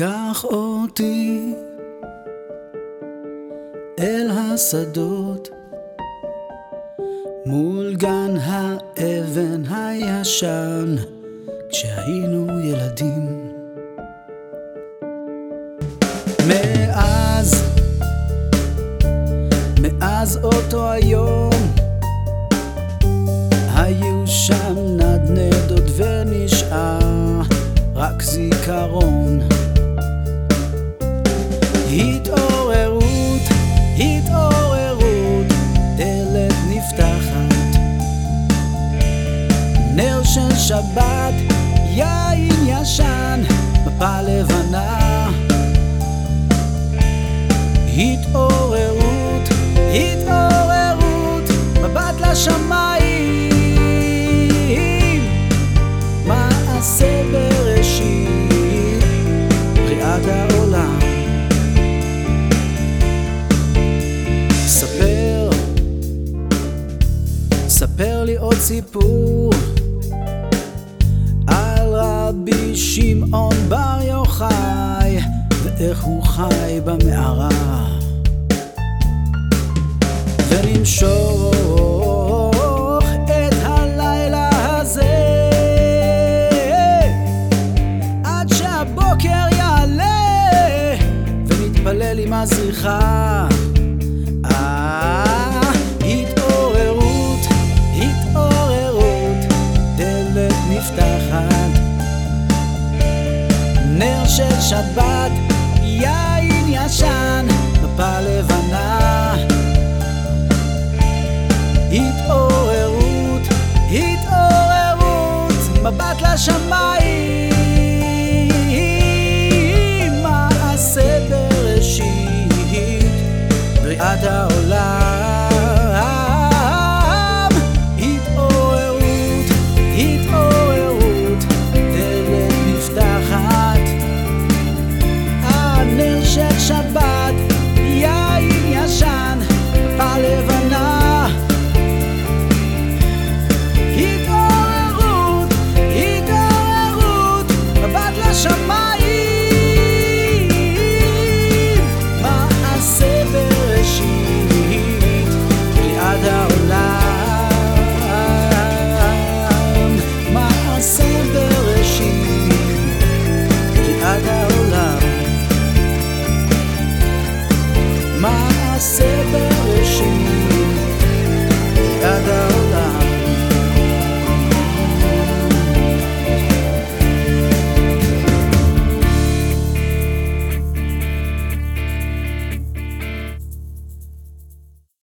קח אותי אל השדות. מול גן האבן הישן כשהיינו ילדים. מאז, מאז אותו היום היו שם נדנדות ונשאר רק זיכרון התעוררות, התעוררות, דלת נפתחת. נר של שבת, יין ישן, מפה לבנה. התעוררות, סיפור על רבי שמעון בר יוחאי ואיך הוא חי במערה. ונמשוך את הלילה הזה עד שהבוקר יעלה ונתפלל עם הזריחה נר של שבת, יין ישן, מפה לבנה. התעוררות, התעוררות, מבט לשמיים, my seven wishes.